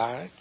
back.